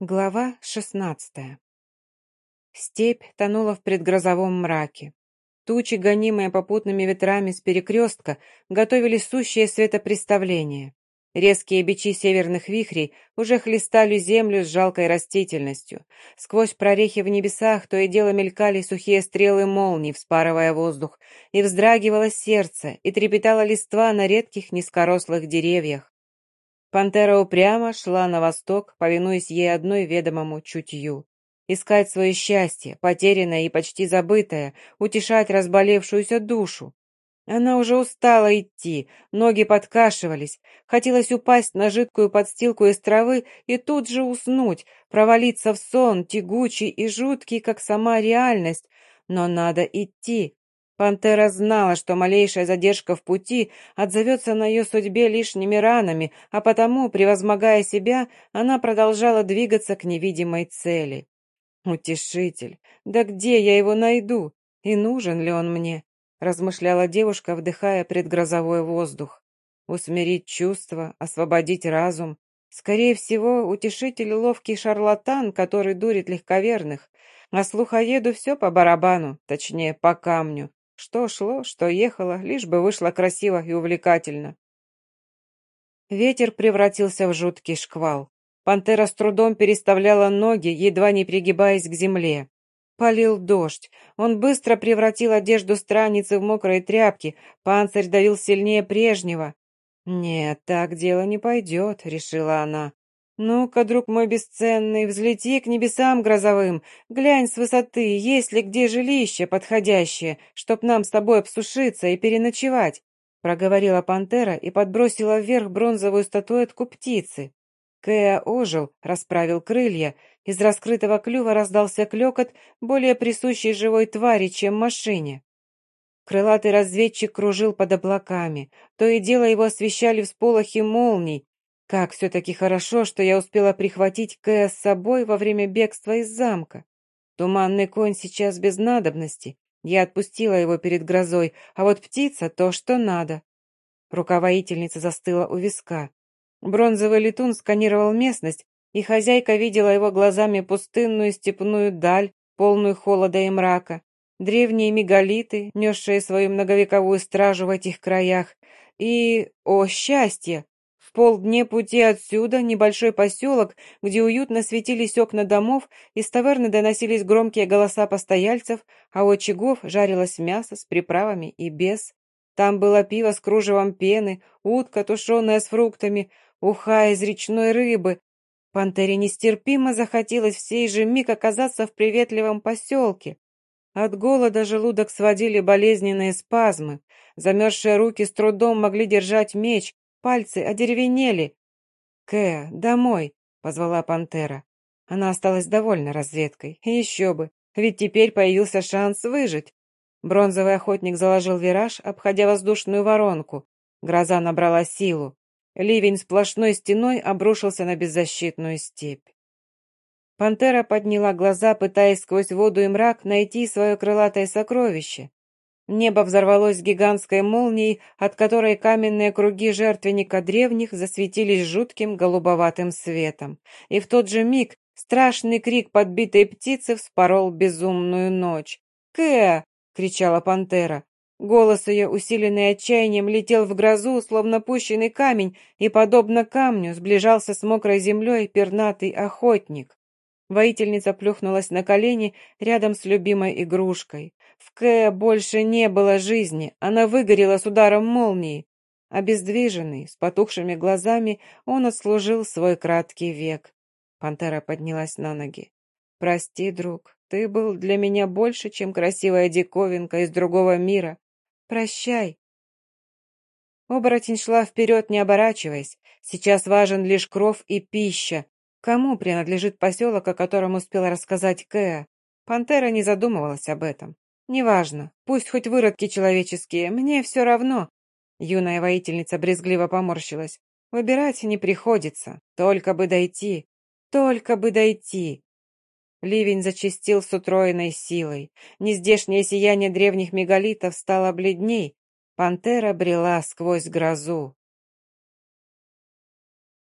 Глава шестнадцатая. Степь тонула в предгрозовом мраке. Тучи, гонимые попутными ветрами с перекрестка, готовили сущее светопреставление. Резкие бичи северных вихрей уже хлестали землю с жалкой растительностью. Сквозь прорехи в небесах то и дело мелькали сухие стрелы молний, вспарывая воздух, и вздрагивало сердце, и трепетала листва на редких низкорослых деревьях. Пантера упрямо шла на восток, повинуясь ей одной ведомому чутью. Искать свое счастье, потерянное и почти забытое, утешать разболевшуюся душу. Она уже устала идти, ноги подкашивались, хотелось упасть на жидкую подстилку из травы и тут же уснуть, провалиться в сон, тягучий и жуткий, как сама реальность. Но надо идти, Пантера знала, что малейшая задержка в пути отзовется на ее судьбе лишними ранами, а потому, превозмогая себя, она продолжала двигаться к невидимой цели. «Утешитель! Да где я его найду? И нужен ли он мне?» размышляла девушка, вдыхая предгрозовой воздух. «Усмирить чувства, освободить разум. Скорее всего, утешитель — ловкий шарлатан, который дурит легковерных, а слухоеду все по барабану, точнее, по камню. Что шло, что ехало, лишь бы вышло красиво и увлекательно. Ветер превратился в жуткий шквал. Пантера с трудом переставляла ноги, едва не пригибаясь к земле. Полил дождь. Он быстро превратил одежду страницы в мокрые тряпки. Панцирь давил сильнее прежнего. «Нет, так дело не пойдет», — решила она. «Ну-ка, друг мой бесценный, взлети к небесам грозовым, глянь с высоты, есть ли где жилище подходящее, чтоб нам с тобой обсушиться и переночевать», проговорила пантера и подбросила вверх бронзовую статуэтку птицы. Кэа ожил, расправил крылья, из раскрытого клюва раздался клёкот, более присущий живой твари, чем машине. Крылатый разведчик кружил под облаками, то и дело его освещали всполохи молний, как все-таки хорошо, что я успела прихватить Кэя с собой во время бегства из замка. Туманный конь сейчас без надобности. Я отпустила его перед грозой, а вот птица — то, что надо. Рука воительницы застыла у виска. Бронзовый летун сканировал местность, и хозяйка видела его глазами пустынную степную даль, полную холода и мрака, древние мегалиты, несшие свою многовековую стражу в этих краях, и, о счастье, полдне пути отсюда небольшой поселок, где уютно светились окна домов, из таверны доносились громкие голоса постояльцев, а у очагов жарилось мясо с приправами и без. Там было пиво с кружевом пены, утка, тушеная с фруктами, уха из речной рыбы. Пантере нестерпимо захотелось в сей же миг оказаться в приветливом поселке. От голода желудок сводили болезненные спазмы. Замерзшие руки с трудом могли держать меч, Пальцы одеревенели. «Кэ, домой!» — позвала пантера. Она осталась довольна разведкой. Еще бы, ведь теперь появился шанс выжить. Бронзовый охотник заложил вираж, обходя воздушную воронку. Гроза набрала силу. Ливень сплошной стеной обрушился на беззащитную степь. Пантера подняла глаза, пытаясь сквозь воду и мрак найти свое крылатое сокровище. Небо взорвалось гигантской молнией, от которой каменные круги жертвенника древних засветились жутким голубоватым светом. И в тот же миг страшный крик подбитой птицы вспорол безумную ночь. «Кэ!» — кричала пантера. Голос ее, усиленный отчаянием, летел в грозу, словно пущенный камень, и, подобно камню, сближался с мокрой землей пернатый охотник. Воительница плюхнулась на колени рядом с любимой игрушкой. В Кэ больше не было жизни, она выгорела с ударом молнии. Обездвиженный, с потухшими глазами, он отслужил свой краткий век. Пантера поднялась на ноги. «Прости, друг, ты был для меня больше, чем красивая диковинка из другого мира. Прощай». Оборотень шла вперед, не оборачиваясь. Сейчас важен лишь кров и пища. Кому принадлежит поселок, о котором успела рассказать Кэа? Пантера не задумывалась об этом. «Неважно, пусть хоть выродки человеческие, мне все равно». Юная воительница брезгливо поморщилась. «Выбирать не приходится, только бы дойти, только бы дойти». Ливень зачастил с утроенной силой. Нездешнее сияние древних мегалитов стало бледней. Пантера брела сквозь грозу.